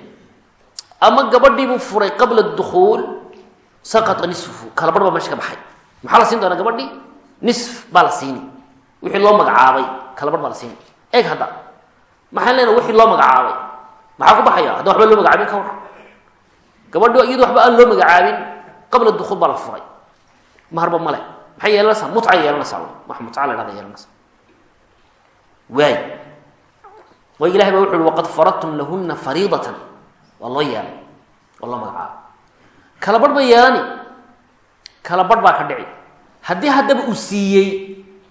Speaker 1: ama gabadhiibuu furay qabla dukuul saqata nisfuhu kala barh baa meesha ka baxay maxaa la siin doonaa gabadhii nisf baa la siini wixii loo magacaabay kala baa la siini eeg hadda maxaan leenahay wixii loo magacaabay maxaa ku baxaya hadda waxba loo magacaabin ka war gabadho iyado waxba aan loo magacaabin qabla dukuul baa la furay. Maharba male maxay yeelanaysaa mutca yeelanaysaa wax mutca la dhahda yeelanaysaa waay. Way ilahay baa wuxu waqad faradtum lahuna fariidatan. Waa loo yeelay. Waa loo magacaabo kala barh ba yeelani. Kala barh baa ka dhici. Haddii haddaba uu siiyey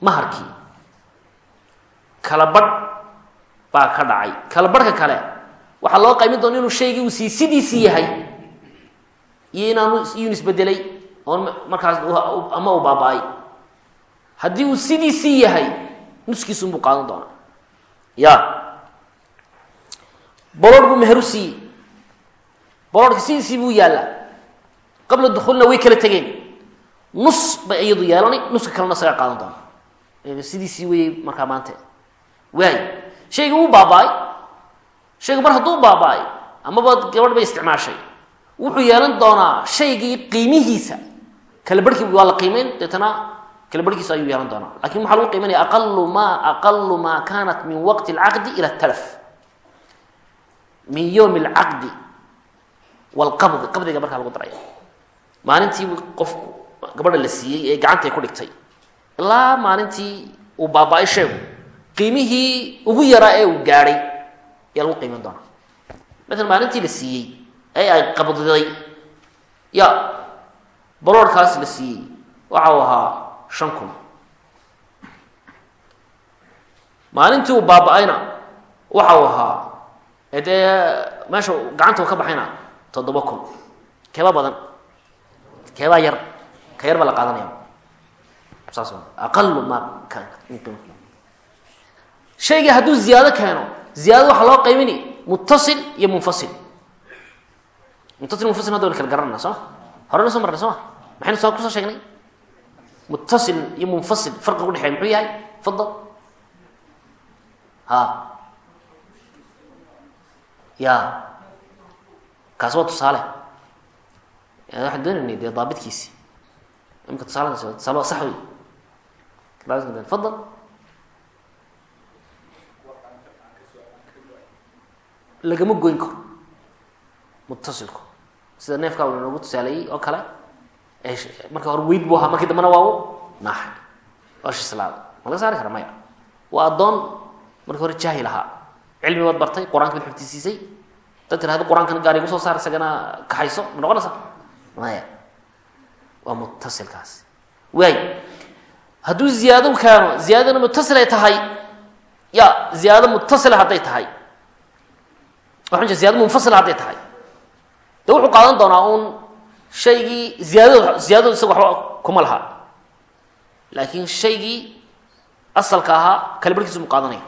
Speaker 1: maharkii kala barh baa ka dhacay. Kala barhka kale waxaa loo qaymin doona inuu shaygii uu siiyey sidiisii yahay iyo inaanu iyun isbedelay oon markaas ama uu baaba-ay. Haddii uu sidiisii yahay nuskiisunbuu qaadan doonaa. Ya bolorh buu meheru siiyey bolorhka sidiisii buu yaallaa. Qabla dukuulna way kala tegeen. Nus bay iyadu yeelanay nuska kalena isagaa qaadan doona sidiisii weyey markaa maante waay shayga wuu baaba-ay. Shayga mar hadduu baaba-ay amaba gabadh bay isticmaashay wuxuu yeelan doonaa shaygii qiimihiisa. Kala barhkii waa la qiimeyn deetana kala barhkiisa ayuu yeelan doonaa. Lakin waxaa lagu qiimanaya aqalu ma aqalu maa kanat min waqti alcaqdi ila talaf min yowmi alcaqdi walqabdi. Qabdiga markaa lagu daraya maalintii qofku gabadha la siiyey ee gacantay ku dhigtay. Ilaa maalintii uu baaba-ay sheegu. Qiimihii ugu yaraa ee uu gaadhay ayaa lagu qiiman doonaa. Maalan maalintii la siiyey ee ay qabdiday ya baloorhkaas la siiyey. Waxa uu ahaa shan kun. Maalintii uu baaba-ayna waxa uu ahaa dee meesha gacanta u ka baxayna toddoba kun. Keeba badan. Keebaa yar. Ka yar baa la qaadanaya. Saas aqalu kan shaygii hadduu ziyaado keeno ziyaadada waxaa loo qaybini muttasil iyo munfasil muttasil munfasil hadda wan kala garanana soo? Ma horena soo marnay soo? Ma maxaynu soo ku soo sheegnay? Muttasil iyo munfasil farqiga udhexeeya muxuu yahay? Fadal ha ya kaasi waa tusaale. Waxaan doonaynay dee daabitkiisi. Imika tusaaladaas tusaale waa sax wey fadal lagama goyn karo. Muttasilku sida neefkaa uu inoogu tusaaleeyey oo kale marka hore weyd buu ahaa markii dambena waa naaxay. Waa shislaada ma laga saari kara maya? Waa addoon markii hore jaahil ahaa cilmi baad bartay qur'aanka baad xifdisiisay dad tirahdo qur'aankan gaar igu soo saar isagana kaxayso ma noqonaysa? Maya waa muttasilkaasi waay hadduu ziyaado keeno ziyaadana muttasil ay tahay. Ya ziyaado muttasila hadday tahay. Waxaan jira ziyado munfasila hadday tahay de wuxuu qaadan doonaa uun shaygii ziyaadad ziyaadadu isaga waxba kuma laha. Laakiin shaygii asalka ahaa kala barhkiisa buu qaadanaya.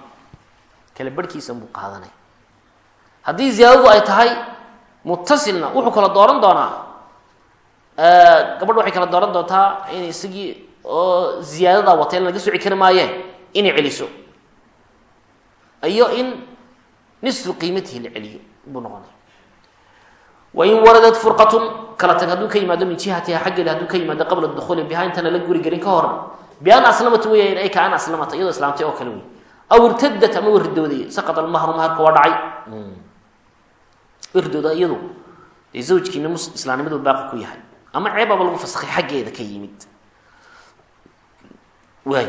Speaker 1: Kala barhkiisa qaadanaya. Haddii ziyaadadu ay tahay muttasilna wuxuu kala dooran doonaa gabadh waxay kala dooran doontaa in isagii oo ziyaadada watay laga soci kari maayeen inay celiso. Iyo in nisfu qiimatihi la celiyo buu noqonaya wain waradat furqatun kala tag hadduu ka yimaado min jihatiha xaggeeda hadduu ka yimaado qabla dukuuli biha intana la guri gelin ka hor bian aslamata weya ay ka an aslamata iyadoo islaamtay oo kale wey aw irtadat ama waridooday saqad almahru maharka waa dhacay waridooda iyadu dee zawjkiina islaamnimadu baaqi ku yahay ama ceebaba lagu fasakhay xaggeeda ka yimid waay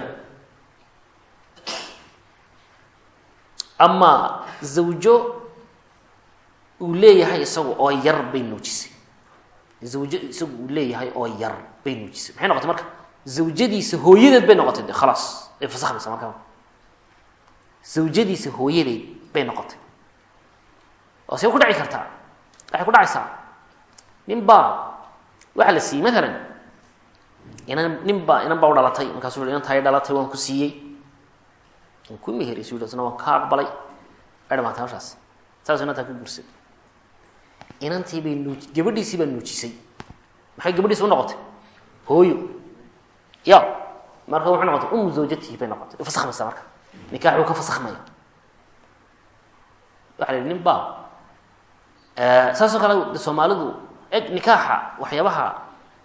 Speaker 1: ama zawjo uu leeyahay isagu oo yar bay nuujisay. Zawjo isagu uu leeyahay oo yar bay nuujisay. Maxay noqotay marka? Zawjadiisa hooyadeed bay noqotay de khalaas ay fasakhmaysa markaa zawjadiisa hooyadeed bay noqotay. Oo see ku dhaci kartaa waxay ku dhacaysaa. Nin baa waxaa la siiyey maalan inan nin baa inan baa u dhalatay. Markaasuu inan tahay dhalatay waan ku siiyey. Waan ku meheray su sna waan ka aqbalay. Ay dhamaatay hawshaas. Saas inantaa ku guursaday inantii bay nuuj gabadhiisii baa nuujisay maxay gabadhiisi u noqotay? Hooyo. Ya marka wuxuu noqotay umu zawjatihi bay noqotay. Way fasakhmaysaa marka. Nikaax wuu ka fasakhmaya waxa la yihi nin saasoo kale soomaalidu eg nikaaxa waxyaabaha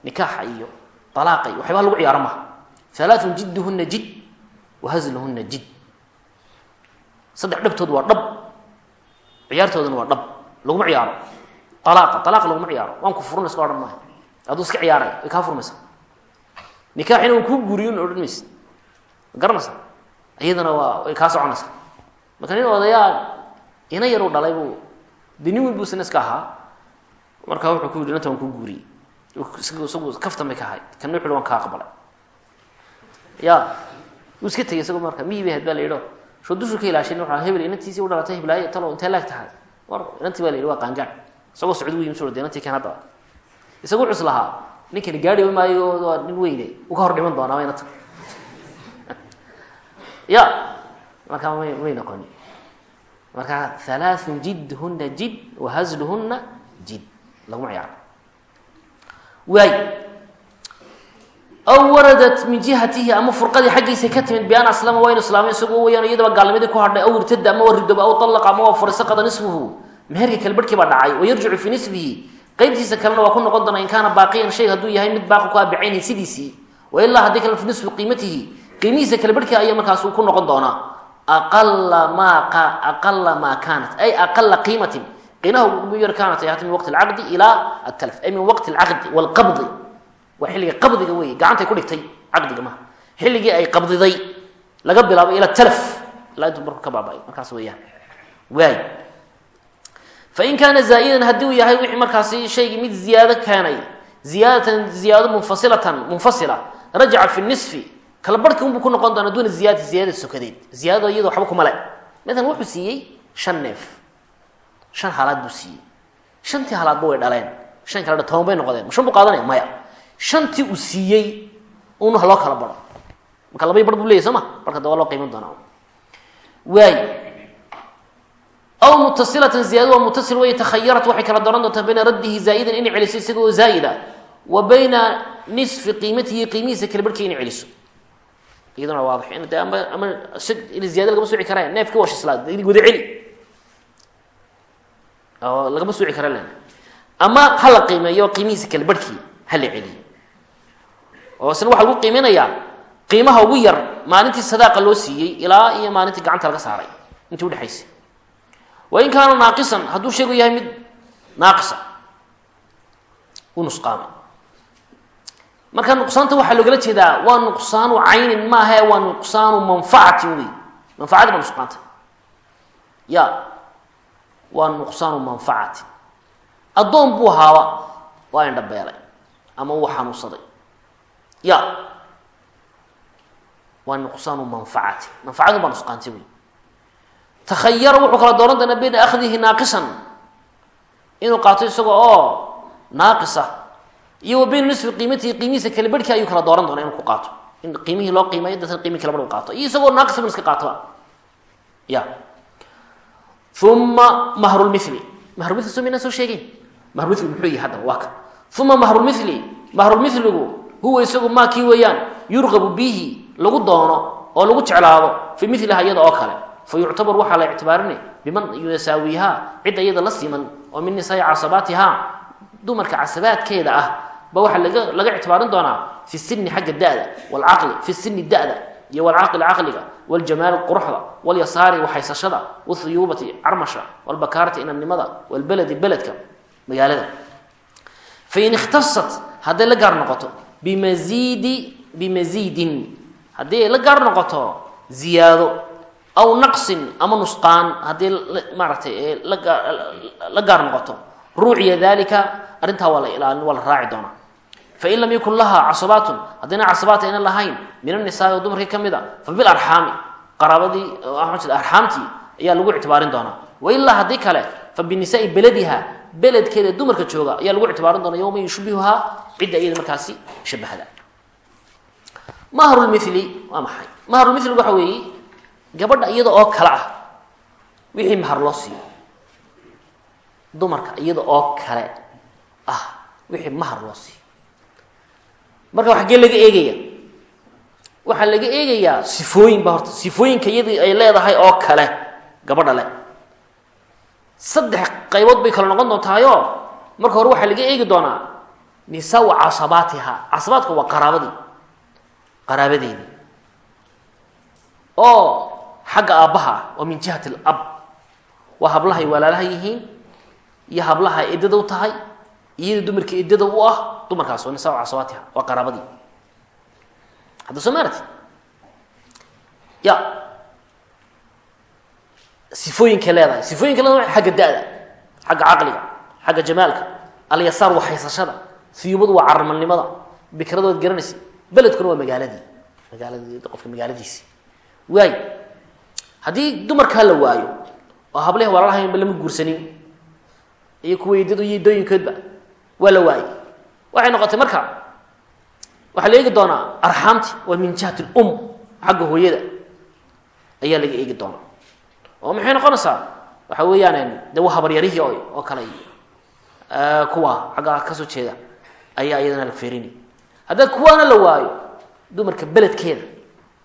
Speaker 1: nikaaxa iyo alaaqa iyo waxyaabaha lagu ciyaaro maha halaathun jidduhuna jid wahazluhuna jid. Saddex dhabtood waa dhab. Ciyaartoodana waa dhab. Laguma ciyaaro alaaqa alaaqa laguma ciyaaro waan ku furna iska odhan maayo aduu iska ciyaaray way kaa furmaysaa nikaaxina uu kuu guuriyo na odhan maysid ma garanaysa iyadana waa way kaa soconaysaa marka ina yar u dhalay buu de nin isna iska ahaa markaa wuxuu ku yidhi inanta waan kuu isagu kaftan bay ka kana wuxu waan kaa aqbalay ya wuu iska tegay marka miyi bay ahayd baa la ilaashin waa hebel inantiisii u dhalatay hiblaaye talo intee laag tahay war inantii baa la yidhi waa isagoo socdo u yimi soo de inantii kan hadda. Isagu is lahaa ninkani gaari maayo waa nin weyne. U ka hor dhiman doonaa ma inanta ya markaa may may noqoni marka halaathun jidhuna jid wahazluhuna jid. Laguma ciyaaro waay. Aw waradat min jihatihi ama furqadii xaggiisa ka timid bian aslama waa inu islaamay isagoo wayaan iyadaba gaalnimadii ku hadhay aw irtada ama waa aw alaqa ama waa furay saqada nisfuhu meherkii kale barhkii baa dhacay wayarjicu fii nisbihi qeybtiisa kalena waa ku noqon doona in kaana baaqiyan shay hadduu yahay mid baaqi ku abicayni sidiisii wailaa haddii kale fi nisfi qiimatihi. Qiimihiisa kale barhkii ayaa markaas ku noqon doonaa. Aqala maa aqala maa kaanat ay aqala qiimatin. Qiinaha ugu yar kaanat ay min waqti alcaqdi ilaa atalf ay min waqti alcaqdi walqabdi waa xilliga qabdiga wey gacantay ku dhigtay caqdiga maha xilligii ay qabdiday laga bilaabo ila talaf. Ilaa intuu marku ka baaba-ay markaas weeyaan. Waay fain kaana zaa'idan haddii uu yahay wixii markaasi shaygii mid ziyaado keenay ziyaadatan ziyaado munfasilatan munfasila rajaca fi nisfi kala barhki unbuu ku noqon doona duuna ziyadati ziyadada sokadeed ziyadada iyado waxba kuma le maalan wuxuu siiyey shan neef shan halaad buu siiyey shantii halaadba way dhaleen shan kale toban bay noqdeen ma shan buu qaadanaya maya shantii uu siiyey un ha loo kala baro aw mutasilatan ziyada waa mutasil way takhayarat waxay kala dooran doontaa bayna raddihi zaa'idan inay celiso isaga oo zaa'ida wa bayna nisfi qiimatihi qiimihiisa kala barhkii inay celiso iyaduna waadix in de ama ama in ziyada lagama sooci karaya neefki waa shislaa wada celi lagama sooci kara len ama ha la qiimeeyo qiimihiisa kala barhkii ha la celiyo oo isna waxaa lagu qiiminayaa qiimaha ugu yar maalintii sadaaqa loo siiyey ilaa iyo maalintii gacanta laga saaray intii wain kaana naaqisan hadduu sheegu yahay mid naaqisa u nusqaamay marka nuqsaanta waxaa loogala jeedaa waa nuqsaanu caynin maahae waa nuqsaanu manfacatin wey manfacadi ba nusqaanta. Ya waa nuqsaanu manfacatin addoon buu haaba waa indhabeelay ama uu xanuunsaday ya waa nuqsaanu manfacati manfacadu baa nusqaantay wey takhayara wuxuu kala dooran doonaa bayna akhdihi naaqisan. Inuu qaato isaga oo naaqisa. Iyo bayna nisfi qiimatihi qiimihiisa kala barhkii ayuu kala dooran doonaa inuu ku qaato. In qiimihii loo qiimeeyo dadkan qiimihi kala barh u qaato isagoo naaqisa iska qaatoba ya. Uma mahrulmithli mahrulmithli soo maynaan soo sheegeyn mahrulmithli muxuu yahay haddaba waa kan uma mahrulmithli mahrulmithligu huwa isagu maa kii weeyaan yurqabu bihi lagu doono oo lagu jeclaado fii miliha iyada oo kale fa yuctabar waxaa la ictibaarinay biman yusaawiihaa cidda iyada la siman oo min nisaai casabaatihaa dumarka casabaadkeeda ah ba waxaa laga ictibaarin doonaa fi sini xagga da'da walcaqli fi sini da'da iyo walcaqli caqliga waljamaali quruxda walyasaari waxaysashada wathuyuubati carmasha walbakaarati inannimada walbeledi beledka magaalada fain ikhtasat hadday la gaar noqoto bimaiidi bimasiidin haddii ay la gaar noqoto ziyaado aw naqsin ama nusqaan haddii maaratay la gaar noqoto. Ruuciya dalika arrintaa waa la ilaalin waa la raaci doonaa. Fain lam yakun laha casabaatun haddayna casabaat aynan lahayn min annisaai oo dumarkii ka mid a fa bilarxaami qaraabadii arxaamtii ayaa lagu ictibaarin doonaa. Wailaa haddii kale fa binisaai beladiha beledkeeda dumarka jooga ayaa lagu ictibaarin doonaa yowma yushbihuhaa cidda iyada markaasi shabahda mahrulmithli waa maxay? Mahrulmithli waxa weeye gabadha iyada oo kale ah wixii mahar loo siiyo. Dumarka iyada oo kale ah wixii mahar loo siiyo. Marka xaggee laga eegaya waxaa laga eegayaa sifooyin ba horta sifooyinka iyadii ay leedahay oo kale gabadha le saddex qaybood bay kala noqon doontaayo marka hore waxaa laga eegi doonaa nisaa casabaatiha casabaadka waa qaraabadii qaraabadeedii. Oo xagga aabbaha ah oo min jihati alab. Waa hablahay walaalaha yihiin iyo hablaha eddada u tahay iyada dumarka eddada u ah dumarkaas waa nisaa casabaatiha waa qaraabadii. Hadda soo maarati ya. Sifooyinka leedahay. Sifooyinka leedahay xagga da-da xagga caqliga xagga jamaalka alyasaar waa haysashada siyubadu waa carmalnimada bikradood garanaysa beledkuna waa magaaladii. Magaaladii qofka magaaladiisi. Waay haddii dumarkaa la waayo oo hablehi walaalhaynba lama guursanin. Iyo kuwa waa la waayey waxay noqotay marka waxaa la eegi doonaa arxaamti waa min jihati lum xagga hooyada ayaa laga eegi doonaa. Oo maxay noqonaysaa? Waxa weeyaan de waa habaryarihii oo kale. Kuwa xaggaa ka soo jeeda ayaa iyadana la feerinay haddaa kuwaana la waayo dumarka beledkeeda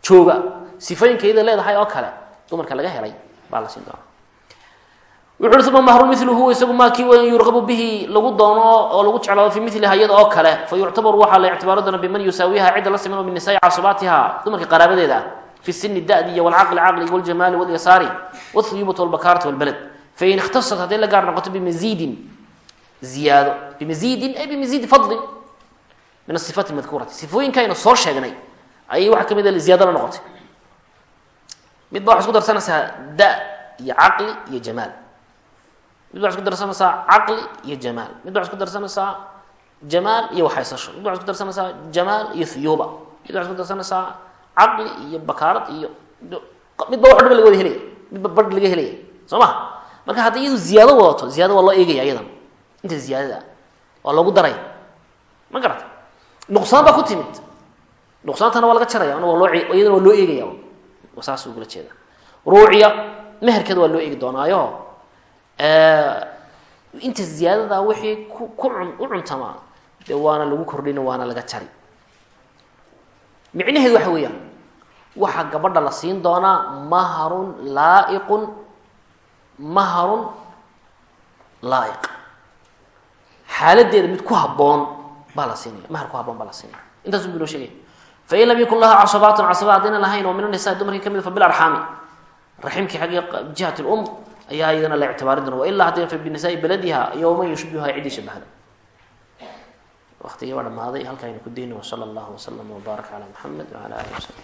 Speaker 1: jooga sifooyinka iyada leedahay oo kale dumarka laga helay baa la siin doonaa. Wuxu uma mahru miluhu isagu maa kii weyn yurqabu bihi lagu doono oo lagu jeclaado fi miliha iyada oo kale fa yuctabaru waxaa la ictibaaro biman yusaawiha cidda la siman min nisaai casabaatiha dumarka qaraabadeeda fi sini dadi walcaqli caqligi waljamaali walyasaari wthuyubati walbakaarati walbaled fain ikhtasat hadday la gaar noqoto bimasiidin ziyaado. Bimasiidin ay bimasiidi fadlin min asifaat madkuurati. Sifooyinka aynu soo sheegnay ayay waxaa ka mid ziyaado la noqotay mid ba waxay isku darsanaysaa da iyo caqli iyo jamaal. Mid ba waxay isku darsanaysaa caqli iyo jamaal. Mid ba waxay isku darsanaysaa jamaal iyo waxaysasho. Mid ba waxay isku darsanaysaa jamaal iyo thuyuuba mid ba waxay isku darsanaysaa caqli iyo bakaarad iyo midba wax dhaba laga wada helaya. Midba badh laga helaya. Soo ma? Marka hadday iyadu ziyaado wadato ziyado waa loo eegaya iyadan inta ziyaadada waa loogu daraya ma garata nuqsaan baa ku timid. Nuqsaantana waa laga jaraya waa loo eegaya saas ugula jeeda. Ruuciya meherkeeda waa loo eegi doonaayo. Inta ziyaadada wixii ku ku u cuntamaa dee waana lagu kordhin waana laga jari. Micnaheedu waxa weeyaan waxaa gabadha la siin doonaa maharun laaiqun maharun laaiq. Xaaladeeda mid ku habboon baa la siinaya mahar ku haboon baa la siinaya. Intaasu bu inoo sheegaya fain lam yakun laha casabaatun casaba haddayna lahayn oo min anisa dumarkii ka mid fa bilarxaami raximkii xaggii jihat lum ayaa iyadana la ictibaarin doona wailaa haddayna fa binisaai beladiha iyo waman yushbihuha ciddii shabahda waqtigii waa dhamaaday halkaaynu ku dayna wsala allahu waslama wbaarak calaa muxamed wala alihi wasabi